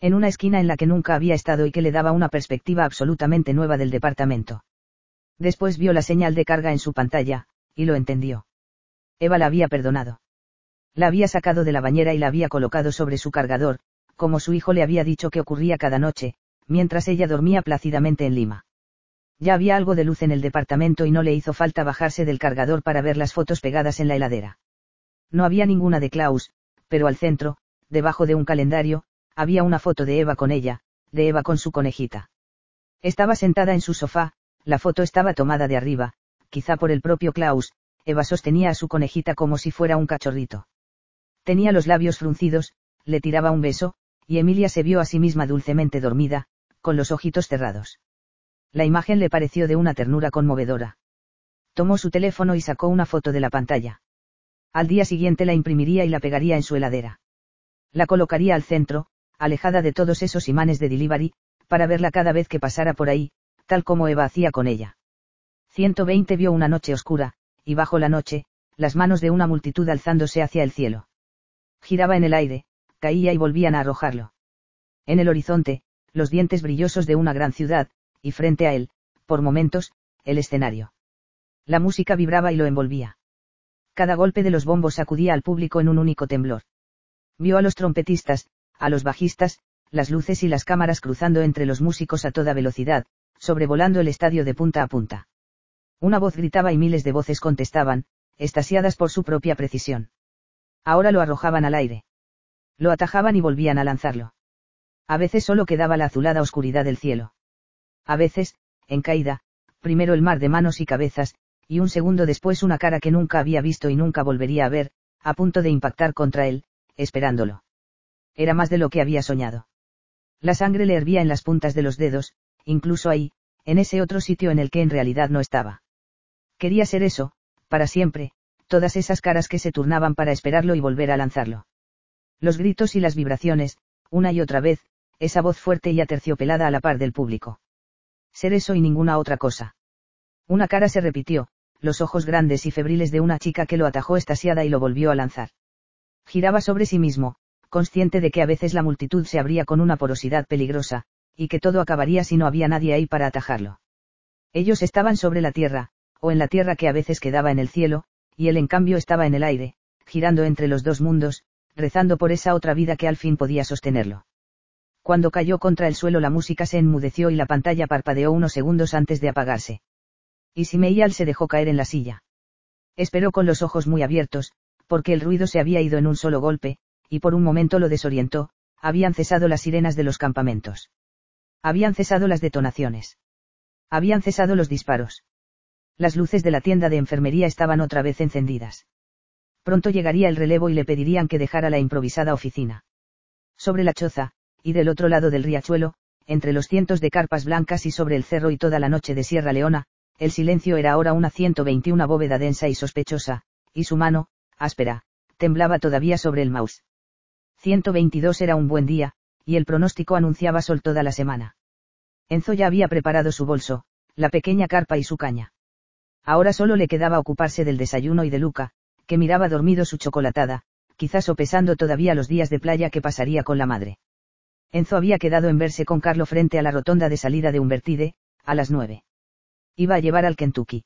En una esquina en la que nunca había estado y que le daba una perspectiva absolutamente nueva del departamento. Después vio la señal de carga en su pantalla, y lo entendió. Eva la había perdonado. La había sacado de la bañera y la había colocado sobre su cargador, como su hijo le había dicho que ocurría cada noche, mientras ella dormía plácidamente en Lima. Ya había algo de luz en el departamento y no le hizo falta bajarse del cargador para ver las fotos pegadas en la heladera. No había ninguna de Klaus, pero al centro, debajo de un calendario, había una foto de Eva con ella, de Eva con su conejita. Estaba sentada en su sofá, la foto estaba tomada de arriba, quizá por el propio Klaus, Eva sostenía a su conejita como si fuera un cachorrito. Tenía los labios fruncidos, le tiraba un beso, y Emilia se vio a sí misma dulcemente dormida, con los ojitos cerrados. La imagen le pareció de una ternura conmovedora. Tomó su teléfono y sacó una foto de la pantalla. Al día siguiente la imprimiría y la pegaría en su heladera. La colocaría al centro, alejada de todos esos imanes de delivery, para verla cada vez que pasara por ahí, tal como Eva hacía con ella. 120 vio una noche oscura, y bajo la noche, las manos de una multitud alzándose hacia el cielo. Giraba en el aire, caía y volvían a arrojarlo. En el horizonte, los dientes brillosos de una gran ciudad, y frente a él, por momentos, el escenario. La música vibraba y lo envolvía. Cada golpe de los bombos sacudía al público en un único temblor. Vio a los trompetistas, a los bajistas, las luces y las cámaras cruzando entre los músicos a toda velocidad, sobrevolando el estadio de punta a punta. Una voz gritaba y miles de voces contestaban, estasiadas por su propia precisión. Ahora lo arrojaban al aire. Lo atajaban y volvían a lanzarlo. A veces solo quedaba la azulada oscuridad del cielo. A veces, en caída, primero el mar de manos y cabezas, y un segundo después una cara que nunca había visto y nunca volvería a ver, a punto de impactar contra él, esperándolo. Era más de lo que había soñado. La sangre le hervía en las puntas de los dedos, incluso ahí, en ese otro sitio en el que en realidad no estaba. Quería ser eso, para siempre, todas esas caras que se turnaban para esperarlo y volver a lanzarlo. Los gritos y las vibraciones, una y otra vez, esa voz fuerte y aterciopelada a la par del público. Ser eso y ninguna otra cosa. Una cara se repitió, los ojos grandes y febriles de una chica que lo atajó estasiada y lo volvió a lanzar. Giraba sobre sí mismo, consciente de que a veces la multitud se abría con una porosidad peligrosa, y que todo acabaría si no había nadie ahí para atajarlo. Ellos estaban sobre la tierra, o en la tierra que a veces quedaba en el cielo, y él en cambio estaba en el aire, girando entre los dos mundos, rezando por esa otra vida que al fin podía sostenerlo. Cuando cayó contra el suelo la música se enmudeció y la pantalla parpadeó unos segundos antes de apagarse. Y Simeial se dejó caer en la silla. Esperó con los ojos muy abiertos, porque el ruido se había ido en un solo golpe, y por un momento lo desorientó, habían cesado las sirenas de los campamentos. Habían cesado las detonaciones. Habían cesado los disparos. Las luces de la tienda de enfermería estaban otra vez encendidas. Pronto llegaría el relevo y le pedirían que dejara la improvisada oficina. Sobre la choza, y del otro lado del riachuelo, entre los cientos de carpas blancas y sobre el cerro y toda la noche de Sierra Leona, el silencio era ahora una 121 bóveda densa y sospechosa, y su mano, áspera, temblaba todavía sobre el mouse. 122 era un buen día, y el pronóstico anunciaba sol toda la semana. Enzo ya había preparado su bolso, la pequeña carpa y su caña. Ahora solo le quedaba ocuparse del desayuno y de Luca, que miraba dormido su chocolatada, quizás sopesando todavía los días de playa que pasaría con la madre. Enzo había quedado en verse con Carlo frente a la rotonda de salida de Umbertide, a las nueve. Iba a llevar al Kentucky.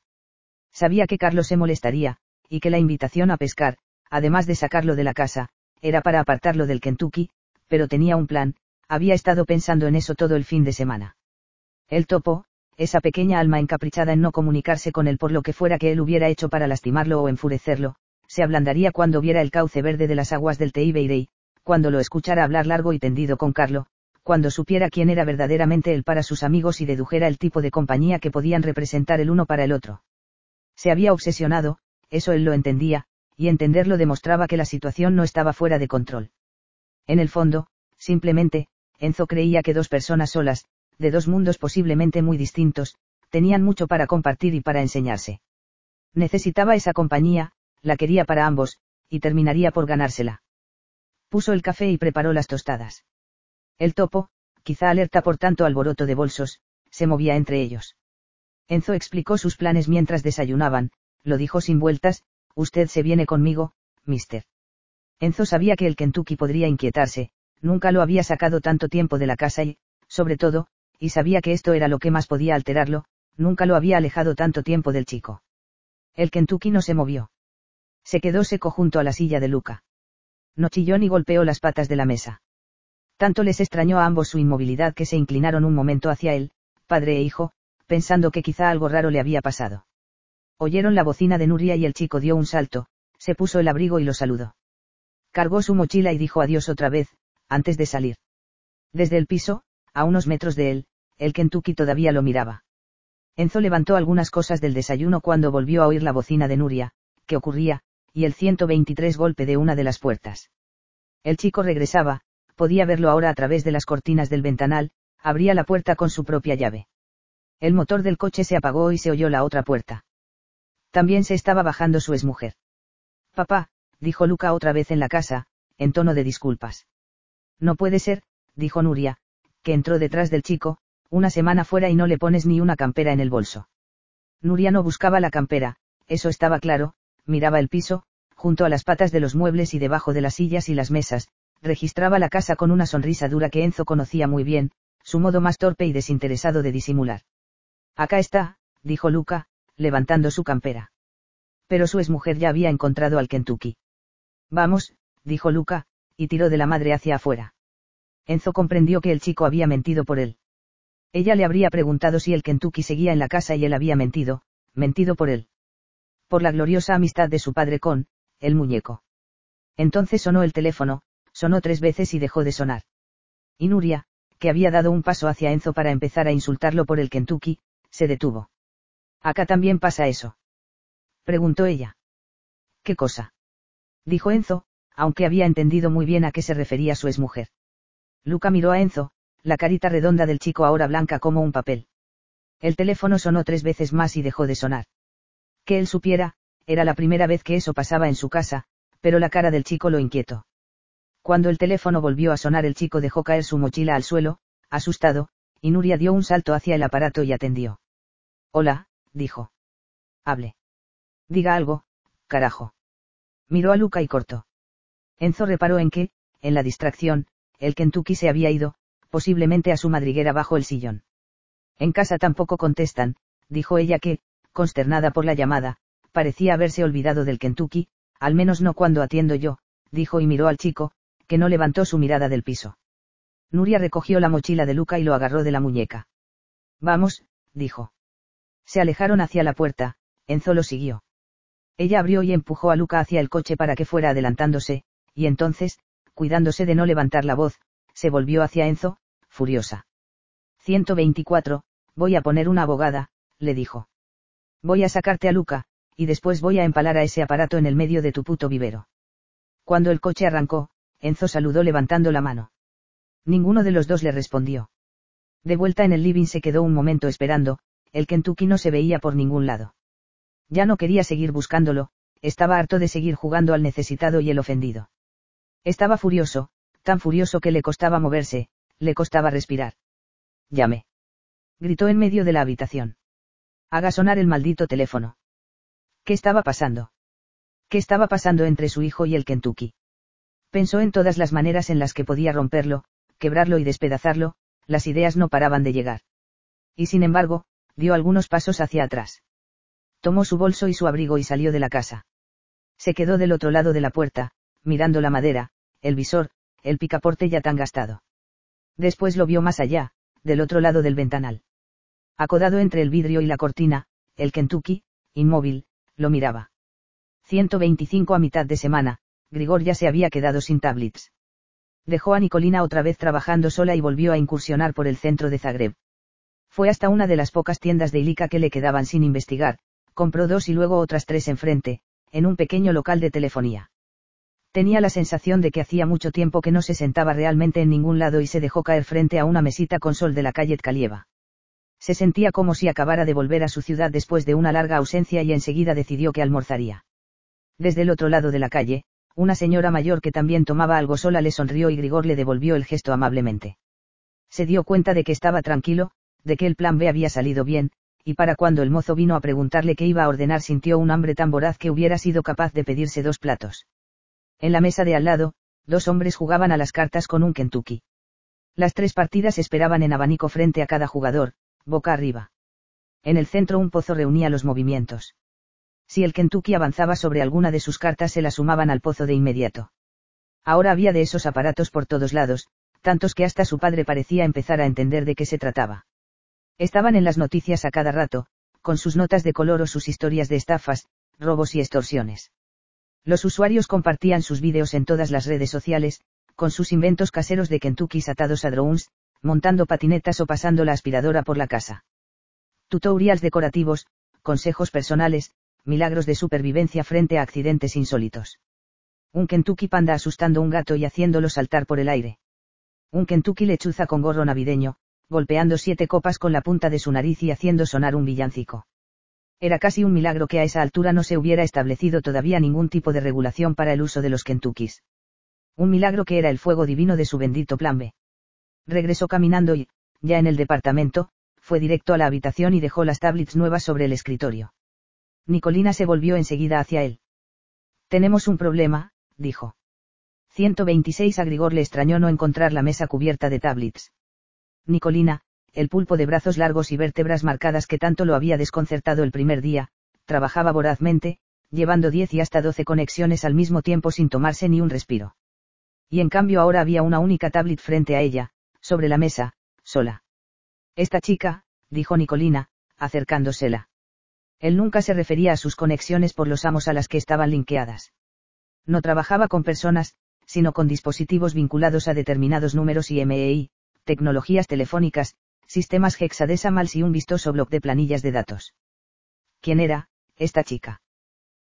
Sabía que Carlos se molestaría, y que la invitación a pescar, además de sacarlo de la casa, era para apartarlo del Kentucky, pero tenía un plan, había estado pensando en eso todo el fin de semana. El topo, esa pequeña alma encaprichada en no comunicarse con él por lo que fuera que él hubiera hecho para lastimarlo o enfurecerlo, se ablandaría cuando viera el cauce verde de las aguas del Teibeirei, cuando lo escuchara hablar largo y tendido con Carlo, cuando supiera quién era verdaderamente él para sus amigos y dedujera el tipo de compañía que podían representar el uno para el otro. Se había obsesionado, eso él lo entendía, y entenderlo demostraba que la situación no estaba fuera de control. En el fondo, simplemente, Enzo creía que dos personas solas, de dos mundos posiblemente muy distintos, tenían mucho para compartir y para enseñarse. Necesitaba esa compañía, la quería para ambos, y terminaría por ganársela. Puso el café y preparó las tostadas. El topo, quizá alerta por tanto alboroto de bolsos, se movía entre ellos. Enzo explicó sus planes mientras desayunaban, lo dijo sin vueltas, Usted se viene conmigo, mister. Enzo sabía que el Kentucky podría inquietarse, Nunca lo había sacado tanto tiempo de la casa y, sobre todo, y sabía que esto era lo que más podía alterarlo, nunca lo había alejado tanto tiempo del chico. El Kentucky no se movió. Se quedó seco junto a la silla de Luca. No chilló ni golpeó las patas de la mesa. Tanto les extrañó a ambos su inmovilidad que se inclinaron un momento hacia él, padre e hijo, pensando que quizá algo raro le había pasado. Oyeron la bocina de Nuria y el chico dio un salto, se puso el abrigo y lo saludó. Cargó su mochila y dijo adiós otra vez, antes de salir. Desde el piso, a unos metros de él, el Kentucky todavía lo miraba. Enzo levantó algunas cosas del desayuno cuando volvió a oír la bocina de Nuria, que ocurría, y el 123 golpe de una de las puertas. El chico regresaba, podía verlo ahora a través de las cortinas del ventanal, abría la puerta con su propia llave. El motor del coche se apagó y se oyó la otra puerta. También se estaba bajando su exmujer. Papá, dijo Luca otra vez en la casa, en tono de disculpas. No puede ser, dijo Nuria, que entró detrás del chico, una semana fuera y no le pones ni una campera en el bolso. Nuria no buscaba la campera, eso estaba claro, miraba el piso, junto a las patas de los muebles y debajo de las sillas y las mesas, registraba la casa con una sonrisa dura que Enzo conocía muy bien, su modo más torpe y desinteresado de disimular. Acá está, dijo Luca, levantando su campera. Pero su exmujer ya había encontrado al Kentucky. Vamos, dijo Luca, y tiró de la madre hacia afuera. Enzo comprendió que el chico había mentido por él. Ella le habría preguntado si el Kentucky seguía en la casa y él había mentido, mentido por él. Por la gloriosa amistad de su padre con, el muñeco. Entonces sonó el teléfono, sonó tres veces y dejó de sonar. Y Nuria, que había dado un paso hacia Enzo para empezar a insultarlo por el Kentucky, se detuvo. Acá también pasa eso. Preguntó ella. ¿Qué cosa? Dijo Enzo, aunque había entendido muy bien a qué se refería su exmujer. Luca miró a Enzo, la carita redonda del chico ahora blanca como un papel. El teléfono sonó tres veces más y dejó de sonar. Que él supiera, era la primera vez que eso pasaba en su casa, pero la cara del chico lo inquietó. Cuando el teléfono volvió a sonar el chico dejó caer su mochila al suelo, asustado, y Nuria dio un salto hacia el aparato y atendió. Hola, dijo. Hable. Diga algo, carajo. Miró a Luca y cortó. Enzo reparó en que, en la distracción, el Kentucky se había ido, posiblemente a su madriguera bajo el sillón. En casa tampoco contestan, dijo ella que, consternada por la llamada, parecía haberse olvidado del Kentucky, al menos no cuando atiendo yo, dijo y miró al chico, que no levantó su mirada del piso. Nuria recogió la mochila de Luca y lo agarró de la muñeca. Vamos, dijo. Se alejaron hacia la puerta, Enzo lo siguió. Ella abrió y empujó a Luca hacia el coche para que fuera adelantándose, y entonces, cuidándose de no levantar la voz, se volvió hacia Enzo, furiosa. 124, voy a poner una abogada, le dijo. Voy a sacarte a Luca, y después voy a empalar a ese aparato en el medio de tu puto vivero. Cuando el coche arrancó, Enzo saludó levantando la mano. Ninguno de los dos le respondió. De vuelta en el living se quedó un momento esperando, el Kentucky no se veía por ningún lado. Ya no quería seguir buscándolo, estaba harto de seguir jugando al necesitado y el ofendido. Estaba furioso, tan furioso que le costaba moverse, le costaba respirar. Llame. Gritó en medio de la habitación. Haga sonar el maldito teléfono. ¿Qué estaba pasando? ¿Qué estaba pasando entre su hijo y el Kentucky? Pensó en todas las maneras en las que podía romperlo, quebrarlo y despedazarlo, las ideas no paraban de llegar. Y sin embargo, dio algunos pasos hacia atrás. Tomó su bolso y su abrigo y salió de la casa. Se quedó del otro lado de la puerta, mirando la madera, el visor, el picaporte ya tan gastado. Después lo vio más allá, del otro lado del ventanal. Acodado entre el vidrio y la cortina, el Kentucky, inmóvil, lo miraba. 125 a mitad de semana, Grigor ya se había quedado sin tablets. Dejó a Nicolina otra vez trabajando sola y volvió a incursionar por el centro de Zagreb. Fue hasta una de las pocas tiendas de Ilica que le quedaban sin investigar, compró dos y luego otras tres enfrente, en un pequeño local de telefonía. Tenía la sensación de que hacía mucho tiempo que no se sentaba realmente en ningún lado y se dejó caer frente a una mesita con sol de la calle Tkalieva. Se sentía como si acabara de volver a su ciudad después de una larga ausencia y enseguida decidió que almorzaría. Desde el otro lado de la calle, una señora mayor que también tomaba algo sola le sonrió y Grigor le devolvió el gesto amablemente. Se dio cuenta de que estaba tranquilo, de que el plan B había salido bien, y para cuando el mozo vino a preguntarle qué iba a ordenar sintió un hambre tan voraz que hubiera sido capaz de pedirse dos platos. En la mesa de al lado, Dos hombres jugaban a las cartas con un Kentucky. Las tres partidas esperaban en abanico frente a cada jugador, boca arriba. En el centro un pozo reunía los movimientos. Si el Kentucky avanzaba sobre alguna de sus cartas se la sumaban al pozo de inmediato. Ahora había de esos aparatos por todos lados, tantos que hasta su padre parecía empezar a entender de qué se trataba. Estaban en las noticias a cada rato, con sus notas de color o sus historias de estafas, robos y extorsiones. Los usuarios compartían sus vídeos en todas las redes sociales, con sus inventos caseros de Kentucky atados a drones, montando patinetas o pasando la aspiradora por la casa. Tutorials decorativos, consejos personales, milagros de supervivencia frente a accidentes insólitos. Un Kentucky panda asustando un gato y haciéndolo saltar por el aire. Un Kentucky lechuza con gorro navideño, golpeando siete copas con la punta de su nariz y haciendo sonar un villancico. Era casi un milagro que a esa altura no se hubiera establecido todavía ningún tipo de regulación para el uso de los Kentuckys. Un milagro que era el fuego divino de su bendito plan B. Regresó caminando y, ya en el departamento, fue directo a la habitación y dejó las tablets nuevas sobre el escritorio. Nicolina se volvió enseguida hacia él. Tenemos un problema, dijo. 126 a Grigor le extrañó no encontrar la mesa cubierta de tablets. Nicolina, el pulpo de brazos largos y vértebras marcadas que tanto lo había desconcertado el primer día, trabajaba vorazmente, llevando 10 y hasta 12 conexiones al mismo tiempo sin tomarse ni un respiro. Y en cambio ahora había una única tablet frente a ella, sobre la mesa, sola. Esta chica, dijo Nicolina, acercándosela. Él nunca se refería a sus conexiones por los amos a las que estaban linkeadas. No trabajaba con personas, sino con dispositivos vinculados a determinados números y MEI, tecnologías telefónicas, sistemas hexadecimals y un vistoso bloc de planillas de datos. ¿Quién era, esta chica?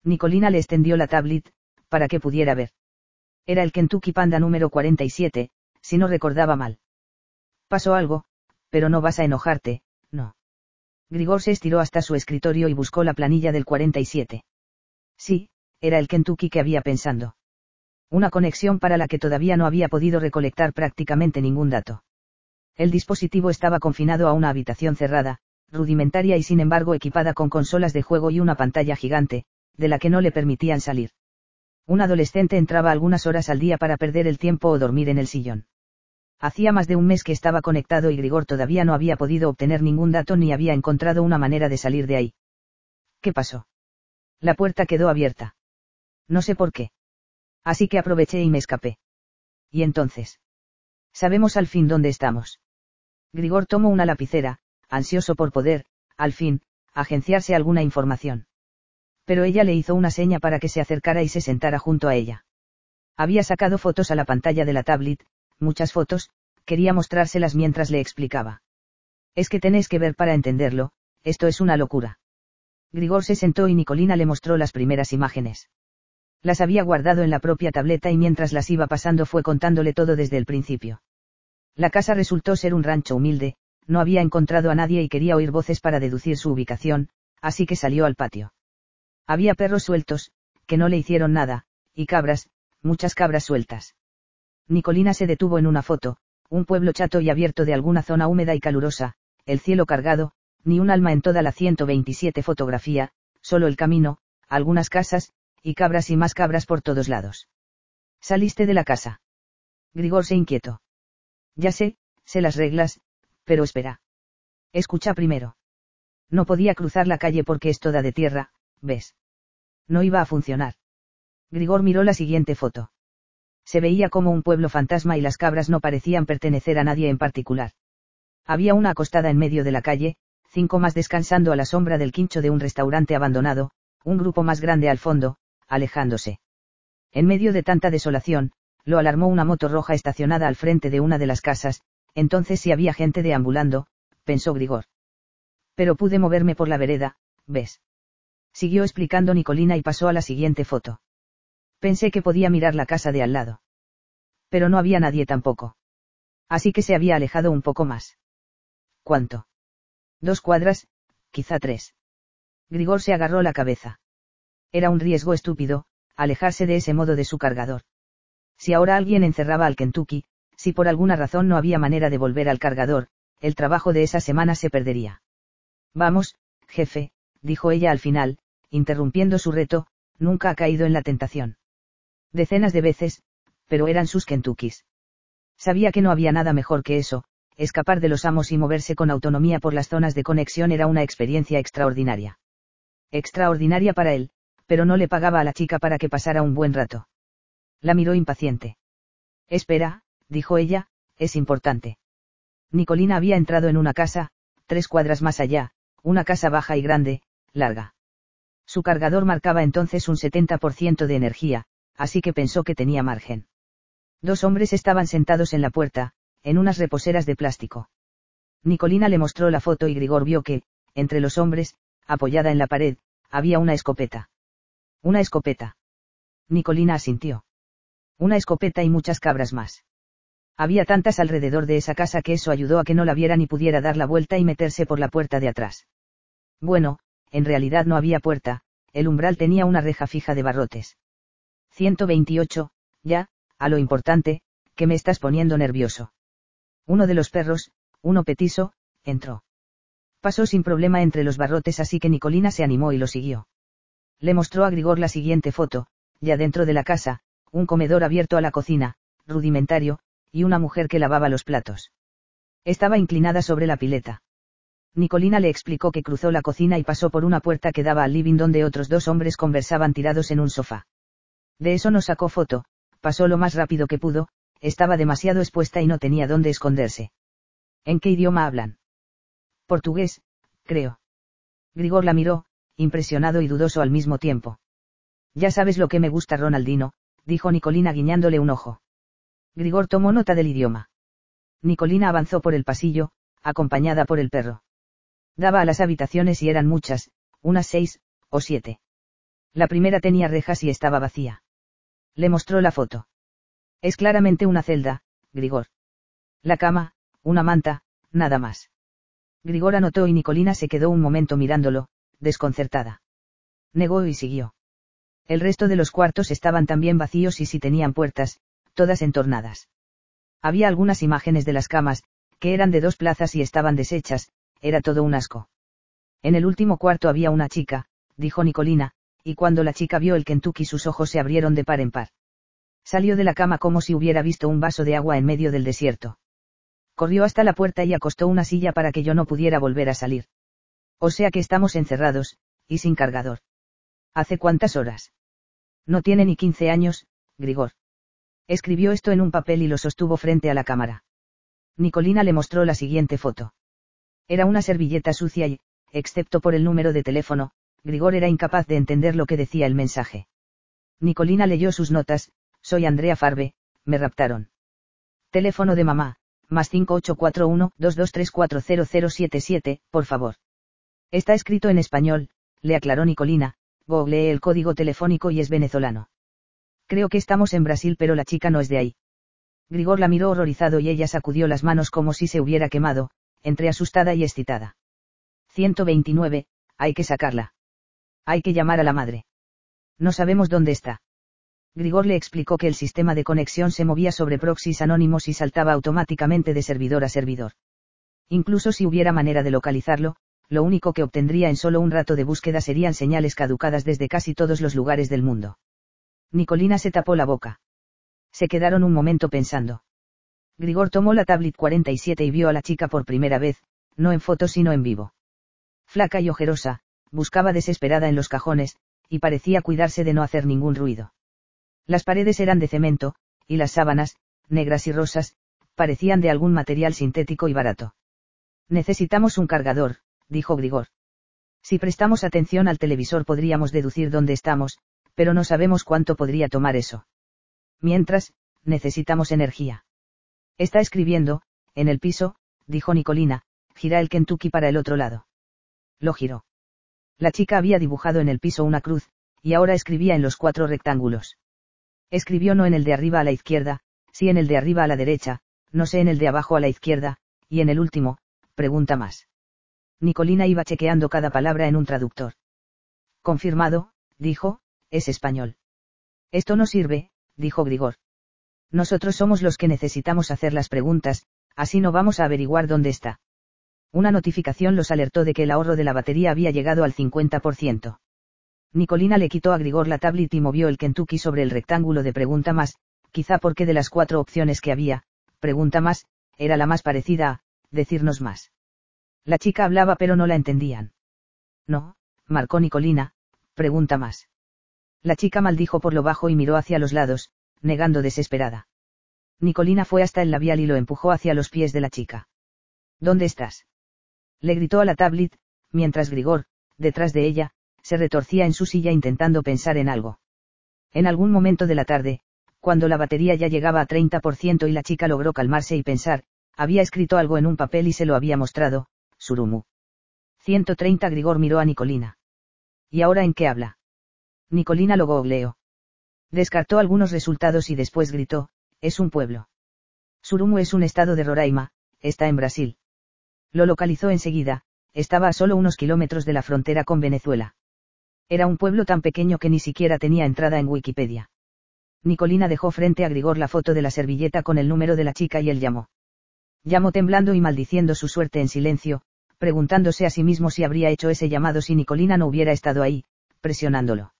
Nicolina le extendió la tablet, para que pudiera ver. Era el Kentucky Panda número 47, si no recordaba mal. Pasó algo, pero no vas a enojarte, no. Grigor se estiró hasta su escritorio y buscó la planilla del 47. Sí, era el Kentucky que había pensando. Una conexión para la que todavía no había podido recolectar prácticamente ningún dato. El dispositivo estaba confinado a una habitación cerrada, rudimentaria y sin embargo equipada con consolas de juego y una pantalla gigante, de la que no le permitían salir. Un adolescente entraba algunas horas al día para perder el tiempo o dormir en el sillón. Hacía más de un mes que estaba conectado y Grigor todavía no había podido obtener ningún dato ni había encontrado una manera de salir de ahí. ¿Qué pasó? La puerta quedó abierta. No sé por qué. Así que aproveché y me escapé. ¿Y entonces? Sabemos al fin dónde estamos. Grigor tomó una lapicera, ansioso por poder, al fin, agenciarse alguna información. Pero ella le hizo una seña para que se acercara y se sentara junto a ella. Había sacado fotos a la pantalla de la tablet, muchas fotos, quería mostrárselas mientras le explicaba. Es que tenéis que ver para entenderlo, esto es una locura. Grigor se sentó y Nicolina le mostró las primeras imágenes. Las había guardado en la propia tableta y mientras las iba pasando fue contándole todo desde el principio. La casa resultó ser un rancho humilde, no había encontrado a nadie y quería oír voces para deducir su ubicación, así que salió al patio. Había perros sueltos, que no le hicieron nada, y cabras, muchas cabras sueltas. Nicolina se detuvo en una foto, un pueblo chato y abierto de alguna zona húmeda y calurosa, el cielo cargado, ni un alma en toda la 127 fotografía, solo el camino, algunas casas, y cabras y más cabras por todos lados. Saliste de la casa. Grigor se inquietó. Ya sé, sé las reglas, pero espera. Escucha primero. No podía cruzar la calle porque es toda de tierra, ¿ves? No iba a funcionar. Grigor miró la siguiente foto. Se veía como un pueblo fantasma y las cabras no parecían pertenecer a nadie en particular. Había una acostada en medio de la calle, cinco más descansando a la sombra del quincho de un restaurante abandonado, un grupo más grande al fondo, alejándose. En medio de tanta desolación, lo alarmó una moto roja estacionada al frente de una de las casas, entonces si había gente deambulando, pensó Grigor. Pero pude moverme por la vereda, ¿ves? Siguió explicando Nicolina y pasó a la siguiente foto. Pensé que podía mirar la casa de al lado. Pero no había nadie tampoco. Así que se había alejado un poco más. ¿Cuánto? Dos cuadras, quizá tres. Grigor se agarró la cabeza. Era un riesgo estúpido, alejarse de ese modo de su cargador. Si ahora alguien encerraba al Kentucky, si por alguna razón no había manera de volver al cargador, el trabajo de esa semana se perdería. Vamos, jefe, dijo ella al final, interrumpiendo su reto, nunca ha caído en la tentación. Decenas de veces, pero eran sus Kentuckys. Sabía que no había nada mejor que eso, escapar de los amos y moverse con autonomía por las zonas de conexión era una experiencia extraordinaria. Extraordinaria para él, pero no le pagaba a la chica para que pasara un buen rato. La miró impaciente. Espera, dijo ella, es importante. Nicolina había entrado en una casa, tres cuadras más allá, una casa baja y grande, larga. Su cargador marcaba entonces un 70% de energía, así que pensó que tenía margen. Dos hombres estaban sentados en la puerta, en unas reposeras de plástico. Nicolina le mostró la foto y Grigor vio que, entre los hombres, apoyada en la pared, había una escopeta. Una escopeta. Nicolina asintió. Una escopeta y muchas cabras más. Había tantas alrededor de esa casa que eso ayudó a que no la viera ni pudiera dar la vuelta y meterse por la puerta de atrás. Bueno, en realidad no había puerta, el umbral tenía una reja fija de barrotes. 128, ya, a lo importante, que me estás poniendo nervioso. Uno de los perros, uno petiso, entró. Pasó sin problema entre los barrotes así que Nicolina se animó y lo siguió. Le mostró a Grigor la siguiente foto, ya dentro de la casa, un comedor abierto a la cocina, rudimentario, y una mujer que lavaba los platos. Estaba inclinada sobre la pileta. Nicolina le explicó que cruzó la cocina y pasó por una puerta que daba al living donde otros dos hombres conversaban tirados en un sofá. De eso no sacó foto, pasó lo más rápido que pudo, estaba demasiado expuesta y no tenía dónde esconderse. ¿En qué idioma hablan? Portugués, creo. Grigor la miró, impresionado y dudoso al mismo tiempo. Ya sabes lo que me gusta Ronaldino, dijo Nicolina guiñándole un ojo. Grigor tomó nota del idioma. Nicolina avanzó por el pasillo, acompañada por el perro. Daba a las habitaciones y eran muchas, unas seis, o siete. La primera tenía rejas y estaba vacía. Le mostró la foto. Es claramente una celda, Grigor. La cama, una manta, nada más. Grigor anotó y Nicolina se quedó un momento mirándolo, desconcertada. Negó y siguió. El resto de los cuartos estaban también vacíos y si tenían puertas, todas entornadas. Había algunas imágenes de las camas, que eran de dos plazas y estaban deshechas, era todo un asco. En el último cuarto había una chica, dijo Nicolina, y cuando la chica vio el Kentucky sus ojos se abrieron de par en par. Salió de la cama como si hubiera visto un vaso de agua en medio del desierto. Corrió hasta la puerta y acostó una silla para que yo no pudiera volver a salir. O sea que estamos encerrados, y sin cargador. ¿Hace cuántas horas? No tiene ni 15 años, Grigor. Escribió esto en un papel y lo sostuvo frente a la cámara. Nicolina le mostró la siguiente foto. Era una servilleta sucia y, excepto por el número de teléfono, Grigor era incapaz de entender lo que decía el mensaje. Nicolina leyó sus notas, soy Andrea Farbe, me raptaron. Teléfono de mamá, más 5841-22340077, por favor. Está escrito en español, le aclaró Nicolina, googleé el código telefónico y es venezolano. Creo que estamos en Brasil pero la chica no es de ahí. Grigor la miró horrorizado y ella sacudió las manos como si se hubiera quemado, entre asustada y excitada. 129, hay que sacarla. Hay que llamar a la madre. No sabemos dónde está. Grigor le explicó que el sistema de conexión se movía sobre proxies anónimos y saltaba automáticamente de servidor a servidor. Incluso si hubiera manera de localizarlo, lo único que obtendría en solo un rato de búsqueda serían señales caducadas desde casi todos los lugares del mundo. Nicolina se tapó la boca. Se quedaron un momento pensando. Grigor tomó la tablet 47 y vio a la chica por primera vez, no en foto sino en vivo. Flaca y ojerosa, buscaba desesperada en los cajones, y parecía cuidarse de no hacer ningún ruido. Las paredes eran de cemento, y las sábanas, negras y rosas, parecían de algún material sintético y barato. Necesitamos un cargador, dijo Grigor. Si prestamos atención al televisor podríamos deducir dónde estamos, pero no sabemos cuánto podría tomar eso. Mientras, necesitamos energía. Está escribiendo, en el piso, dijo Nicolina, gira el Kentucky para el otro lado. Lo giró. La chica había dibujado en el piso una cruz, y ahora escribía en los cuatro rectángulos. Escribió no en el de arriba a la izquierda, sí en el de arriba a la derecha, no sé en el de abajo a la izquierda, y en el último, pregunta más. Nicolina iba chequeando cada palabra en un traductor. Confirmado, dijo, es español. Esto no sirve, dijo Grigor. Nosotros somos los que necesitamos hacer las preguntas, así no vamos a averiguar dónde está. Una notificación los alertó de que el ahorro de la batería había llegado al 50%. Nicolina le quitó a Grigor la tablet y movió el Kentucky sobre el rectángulo de pregunta más, quizá porque de las cuatro opciones que había, pregunta más, era la más parecida a, decirnos más. La chica hablaba pero no la entendían. No, marcó Nicolina, pregunta más. La chica maldijo por lo bajo y miró hacia los lados, negando desesperada. Nicolina fue hasta el labial y lo empujó hacia los pies de la chica. ¿Dónde estás? Le gritó a la tablet, mientras Grigor, detrás de ella, se retorcía en su silla intentando pensar en algo. En algún momento de la tarde, cuando la batería ya llegaba a 30% y la chica logró calmarse y pensar, había escrito algo en un papel y se lo había mostrado, Surumu. 130 Grigor miró a Nicolina. ¿Y ahora en qué habla? Nicolina lo googleó. Descartó algunos resultados y después gritó, es un pueblo. Surumu es un estado de Roraima, está en Brasil. Lo localizó enseguida, estaba a solo unos kilómetros de la frontera con Venezuela. Era un pueblo tan pequeño que ni siquiera tenía entrada en Wikipedia. Nicolina dejó frente a Grigor la foto de la servilleta con el número de la chica y él llamó. Llamó temblando y maldiciendo su suerte en silencio, preguntándose a sí mismo si habría hecho ese llamado si Nicolina no hubiera estado ahí, presionándolo.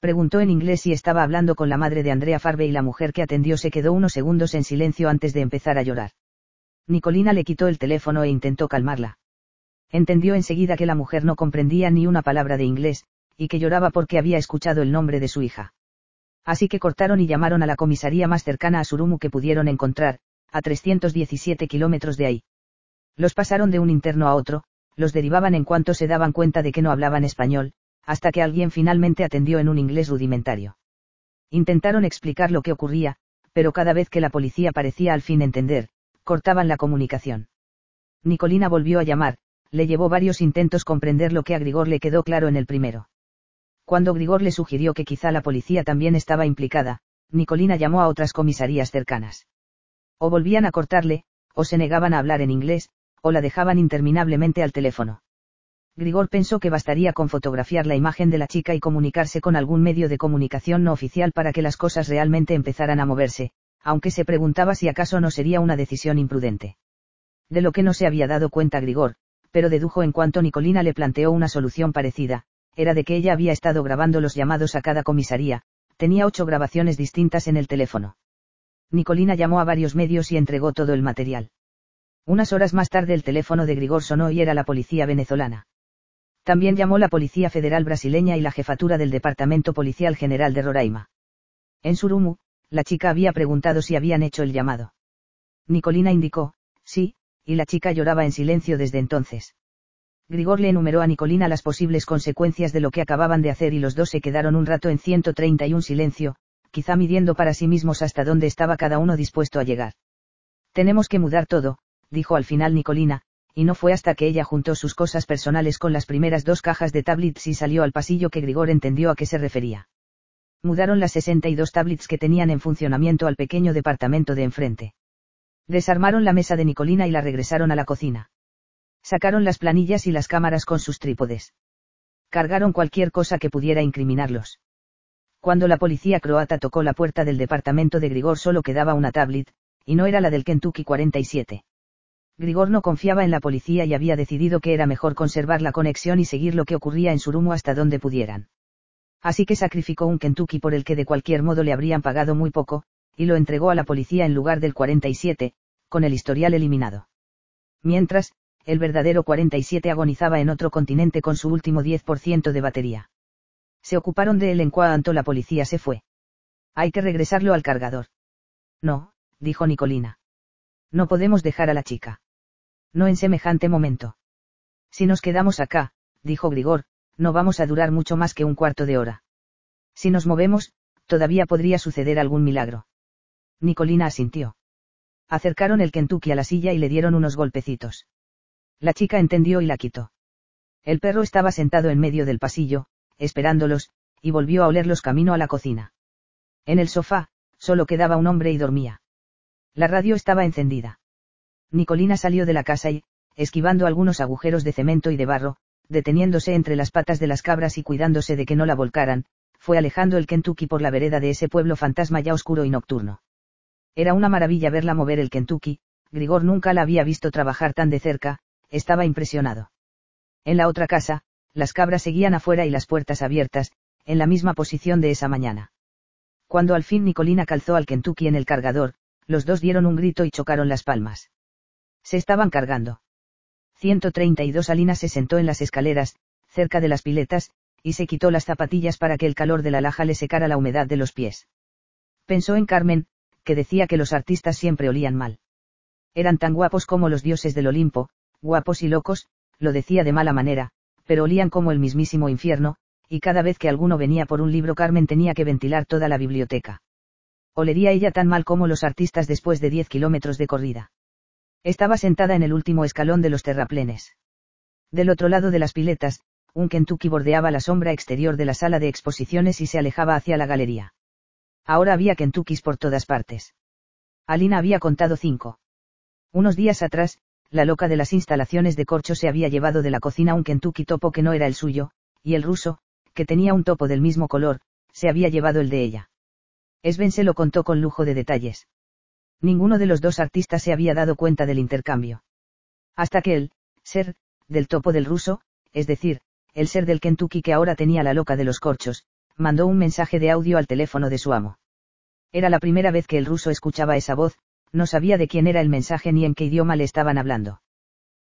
Preguntó en inglés si estaba hablando con la madre de Andrea Farbe y la mujer que atendió se quedó unos segundos en silencio antes de empezar a llorar. Nicolina le quitó el teléfono e intentó calmarla. Entendió enseguida que la mujer no comprendía ni una palabra de inglés, y que lloraba porque había escuchado el nombre de su hija. Así que cortaron y llamaron a la comisaría más cercana a Surumu que pudieron encontrar, a 317 kilómetros de ahí. Los pasaron de un interno a otro, los derivaban en cuanto se daban cuenta de que no hablaban español, hasta que alguien finalmente atendió en un inglés rudimentario. Intentaron explicar lo que ocurría, pero cada vez que la policía parecía al fin entender, cortaban la comunicación. Nicolina volvió a llamar, le llevó varios intentos comprender lo que a Grigor le quedó claro en el primero. Cuando Grigor le sugirió que quizá la policía también estaba implicada, Nicolina llamó a otras comisarías cercanas. O volvían a cortarle, o se negaban a hablar en inglés, o la dejaban interminablemente al teléfono. Grigor pensó que bastaría con fotografiar la imagen de la chica y comunicarse con algún medio de comunicación no oficial para que las cosas realmente empezaran a moverse, aunque se preguntaba si acaso no sería una decisión imprudente. De lo que no se había dado cuenta Grigor, pero dedujo en cuanto Nicolina le planteó una solución parecida, era de que ella había estado grabando los llamados a cada comisaría, tenía ocho grabaciones distintas en el teléfono. Nicolina llamó a varios medios y entregó todo el material. Unas horas más tarde el teléfono de Grigor sonó y era la policía venezolana. También llamó la Policía Federal brasileña y la jefatura del Departamento Policial General de Roraima. En Surumu, la chica había preguntado si habían hecho el llamado. Nicolina indicó, sí, y la chica lloraba en silencio desde entonces. Grigor le enumeró a Nicolina las posibles consecuencias de lo que acababan de hacer y los dos se quedaron un rato en 131 silencio, quizá midiendo para sí mismos hasta dónde estaba cada uno dispuesto a llegar. Tenemos que mudar todo, dijo al final Nicolina, y no fue hasta que ella juntó sus cosas personales con las primeras dos cajas de tablets y salió al pasillo que Grigor entendió a qué se refería. Mudaron las 62 tablets que tenían en funcionamiento al pequeño departamento de enfrente. Desarmaron la mesa de Nicolina y la regresaron a la cocina. Sacaron las planillas y las cámaras con sus trípodes. Cargaron cualquier cosa que pudiera incriminarlos. Cuando la policía croata tocó la puerta del departamento de Grigor solo quedaba una tablet, y no era la del Kentucky 47. Grigor no confiaba en la policía y había decidido que era mejor conservar la conexión y seguir lo que ocurría en Surumu hasta donde pudieran. Así que sacrificó un Kentucky por el que de cualquier modo le habrían pagado muy poco, y lo entregó a la policía en lugar del 47, con el historial eliminado. Mientras, el verdadero 47 agonizaba en otro continente con su último 10% de batería. Se ocuparon de él en cuanto la policía se fue. Hay que regresarlo al cargador. No, dijo Nicolina. No podemos dejar a la chica. No en semejante momento. Si nos quedamos acá, dijo Grigor, no vamos a durar mucho más que un cuarto de hora. Si nos movemos, todavía podría suceder algún milagro. Nicolina asintió. Acercaron el Kentucky a la silla y le dieron unos golpecitos. La chica entendió y la quitó. El perro estaba sentado en medio del pasillo, esperándolos, y volvió a olerlos camino a la cocina. En el sofá, solo quedaba un hombre y dormía. La radio estaba encendida. Nicolina salió de la casa y, esquivando algunos agujeros de cemento y de barro, deteniéndose entre las patas de las cabras y cuidándose de que no la volcaran, fue alejando el Kentucky por la vereda de ese pueblo fantasma ya oscuro y nocturno. Era una maravilla verla mover el Kentucky, Grigor nunca la había visto trabajar tan de cerca, estaba impresionado. En la otra casa, las cabras seguían afuera y las puertas abiertas, en la misma posición de esa mañana. Cuando al fin Nicolina calzó al Kentucky en el cargador, los dos dieron un grito y chocaron las palmas. Se estaban cargando. 132 Alina se sentó en las escaleras, cerca de las piletas, y se quitó las zapatillas para que el calor de la laja le secara la humedad de los pies. Pensó en Carmen, que decía que los artistas siempre olían mal. Eran tan guapos como los dioses del Olimpo, guapos y locos, lo decía de mala manera, pero olían como el mismísimo infierno, y cada vez que alguno venía por un libro Carmen tenía que ventilar toda la biblioteca. Olería ella tan mal como los artistas después de 10 kilómetros de corrida. Estaba sentada en el último escalón de los terraplenes. Del otro lado de las piletas, un Kentucky bordeaba la sombra exterior de la sala de exposiciones y se alejaba hacia la galería. Ahora había Kentuckys por todas partes. Alina había contado cinco. Unos días atrás, la loca de las instalaciones de corcho se había llevado de la cocina un Kentucky topo que no era el suyo, y el ruso, que tenía un topo del mismo color, se había llevado el de ella. Sven se lo contó con lujo de detalles. Ninguno de los dos artistas se había dado cuenta del intercambio. Hasta que el, ser, del topo del ruso, es decir, el ser del Kentucky que ahora tenía la loca de los corchos, mandó un mensaje de audio al teléfono de su amo. Era la primera vez que el ruso escuchaba esa voz, no sabía de quién era el mensaje ni en qué idioma le estaban hablando.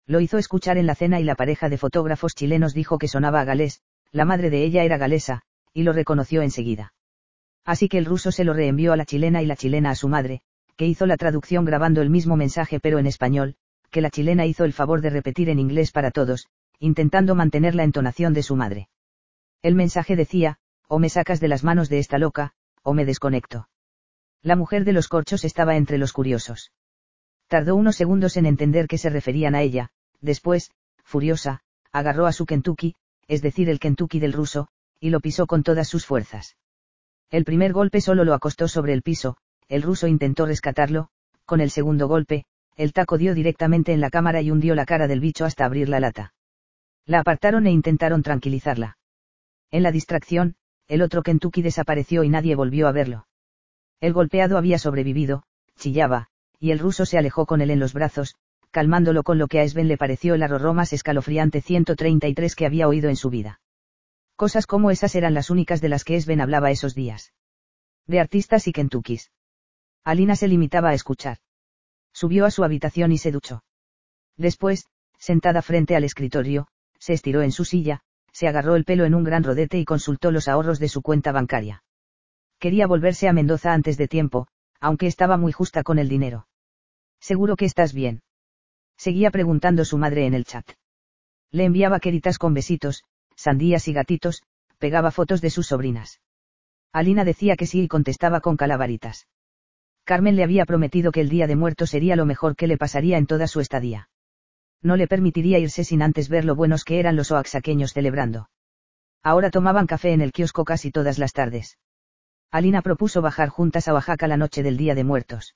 Lo hizo escuchar en la cena y la pareja de fotógrafos chilenos dijo que sonaba a galés, la madre de ella era galesa, y lo reconoció enseguida. Así que el ruso se lo reenvió a la chilena y la chilena a su madre, que hizo la traducción grabando el mismo mensaje pero en español, que la chilena hizo el favor de repetir en inglés para todos, intentando mantener la entonación de su madre. El mensaje decía, o me sacas de las manos de esta loca, o me desconecto. La mujer de los corchos estaba entre los curiosos. Tardó unos segundos en entender que se referían a ella, después, furiosa, agarró a su Kentucky, es decir, el Kentucky del ruso, y lo pisó con todas sus fuerzas. El primer golpe solo lo acostó sobre el piso, el ruso intentó rescatarlo, con el segundo golpe, el taco dio directamente en la cámara y hundió la cara del bicho hasta abrir la lata. La apartaron e intentaron tranquilizarla. En la distracción, el otro Kentucky desapareció y nadie volvió a verlo. El golpeado había sobrevivido, chillaba, y el ruso se alejó con él en los brazos, calmándolo con lo que a Sven le pareció el arrorró más escalofriante 133 que había oído en su vida. Cosas como esas eran las únicas de las que Sven hablaba esos días. De artistas y Kentuckys. Alina se limitaba a escuchar. Subió a su habitación y se duchó. Después, sentada frente al escritorio, se estiró en su silla, se agarró el pelo en un gran rodete y consultó los ahorros de su cuenta bancaria. Quería volverse a Mendoza antes de tiempo, aunque estaba muy justa con el dinero. Seguro que estás bien. Seguía preguntando su madre en el chat. Le enviaba queritas con besitos, sandías y gatitos, pegaba fotos de sus sobrinas. Alina decía que sí y contestaba con calavaritas. Carmen le había prometido que el día de muerto sería lo mejor que le pasaría en toda su estadía no le permitiría irse sin antes ver lo buenos que eran los oaxaqueños celebrando. Ahora tomaban café en el kiosco casi todas las tardes. Alina propuso bajar juntas a Oaxaca la noche del Día de Muertos.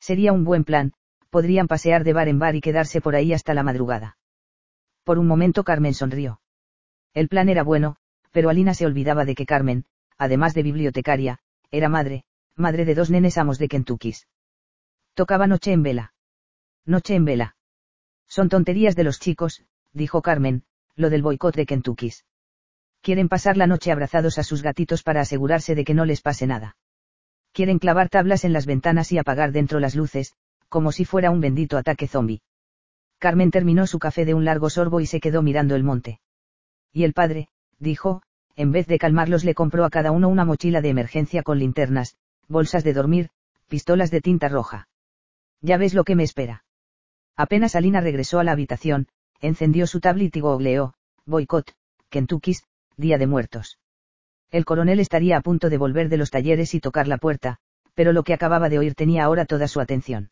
Sería un buen plan, podrían pasear de bar en bar y quedarse por ahí hasta la madrugada. Por un momento Carmen sonrió. El plan era bueno, pero Alina se olvidaba de que Carmen, además de bibliotecaria, era madre, madre de dos nenes amos de Kentuckys. Tocaba Noche en Vela. Noche en Vela. Son tonterías de los chicos, dijo Carmen, lo del boicot de Kentuckys. Quieren pasar la noche abrazados a sus gatitos para asegurarse de que no les pase nada. Quieren clavar tablas en las ventanas y apagar dentro las luces, como si fuera un bendito ataque zombie. Carmen terminó su café de un largo sorbo y se quedó mirando el monte. Y el padre, dijo, en vez de calmarlos le compró a cada uno una mochila de emergencia con linternas, bolsas de dormir, pistolas de tinta roja. Ya ves lo que me espera. Apenas Alina regresó a la habitación, encendió su tablet y googleó, boicot, Kentucky's, Día de Muertos. El coronel estaría a punto de volver de los talleres y tocar la puerta, pero lo que acababa de oír tenía ahora toda su atención.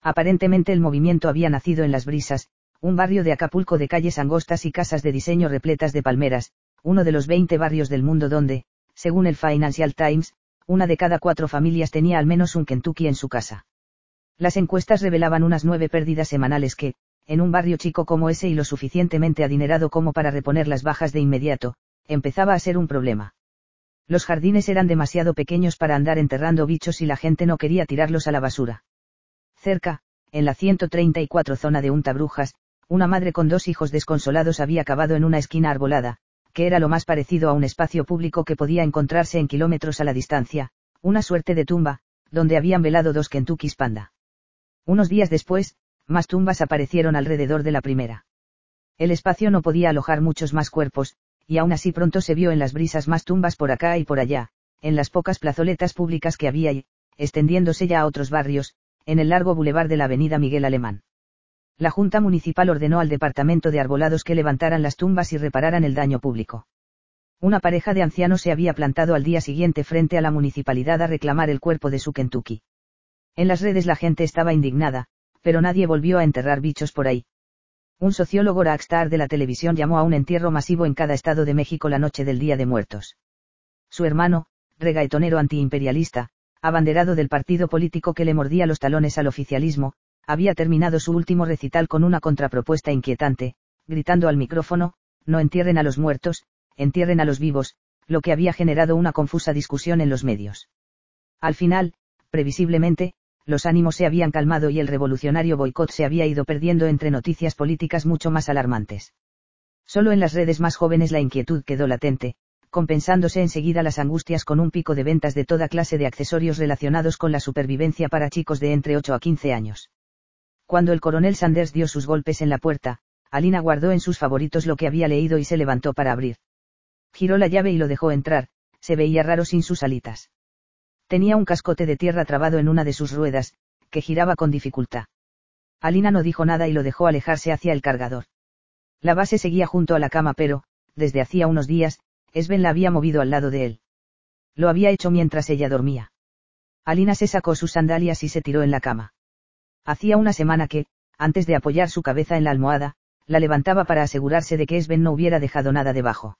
Aparentemente el movimiento había nacido en Las Brisas, un barrio de Acapulco de calles angostas y casas de diseño repletas de palmeras, uno de los 20 barrios del mundo donde, según el Financial Times, una de cada cuatro familias tenía al menos un Kentucky en su casa. Las encuestas revelaban unas nueve pérdidas semanales que, en un barrio chico como ese y lo suficientemente adinerado como para reponer las bajas de inmediato, empezaba a ser un problema. Los jardines eran demasiado pequeños para andar enterrando bichos y la gente no quería tirarlos a la basura. Cerca, en la 134 zona de Untabrujas, una madre con dos hijos desconsolados había cavado en una esquina arbolada, que era lo más parecido a un espacio público que podía encontrarse en kilómetros a la distancia, Una suerte de tumba, donde habían velado dos Kentuckys Panda. Unos días después, más tumbas aparecieron alrededor de la primera. El espacio no podía alojar muchos más cuerpos, y aún así pronto se vio en las brisas más tumbas por acá y por allá, en las pocas plazoletas públicas que había y, extendiéndose ya a otros barrios, en el largo bulevar de la avenida Miguel Alemán. La Junta Municipal ordenó al Departamento de Arbolados que levantaran las tumbas y repararan el daño público. Una pareja de ancianos se había plantado al día siguiente frente a la municipalidad a reclamar el cuerpo de su Kentucky. En las redes la gente estaba indignada, pero nadie volvió a enterrar bichos por ahí. Un sociólogo rockstar de la televisión llamó a un entierro masivo en cada estado de México la noche del Día de Muertos. Su hermano, regaetonero antiimperialista, abanderado del partido político que le mordía los talones al oficialismo, había terminado su último recital con una contrapropuesta inquietante, gritando al micrófono, no entierren a los muertos, entierren a los vivos, lo que había generado una confusa discusión en los medios. Al final, previsiblemente, los ánimos se habían calmado y el revolucionario boicot se había ido perdiendo entre noticias políticas mucho más alarmantes. Solo en las redes más jóvenes la inquietud quedó latente, compensándose enseguida las angustias con un pico de ventas de toda clase de accesorios relacionados con la supervivencia para chicos de entre 8 a 15 años. Cuando el coronel Sanders dio sus golpes en la puerta, Alina guardó en sus favoritos lo que había leído y se levantó para abrir. Giró la llave y lo dejó entrar, se veía raro sin sus alitas. Tenía un cascote de tierra trabado en una de sus ruedas, que giraba con dificultad. Alina no dijo nada y lo dejó alejarse hacia el cargador. La base seguía junto a la cama pero, desde hacía unos días, Sven la había movido al lado de él. Lo había hecho mientras ella dormía. Alina se sacó sus sandalias y se tiró en la cama. Hacía una semana que, antes de apoyar su cabeza en la almohada, la levantaba para asegurarse de que Sven no hubiera dejado nada debajo.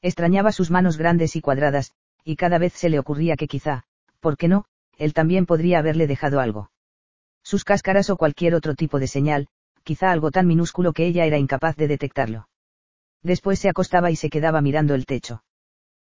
Extrañaba sus manos grandes y cuadradas, y cada vez se le ocurría que quizá, ¿por qué no?, él también podría haberle dejado algo. Sus cáscaras o cualquier otro tipo de señal, quizá algo tan minúsculo que ella era incapaz de detectarlo. Después se acostaba y se quedaba mirando el techo.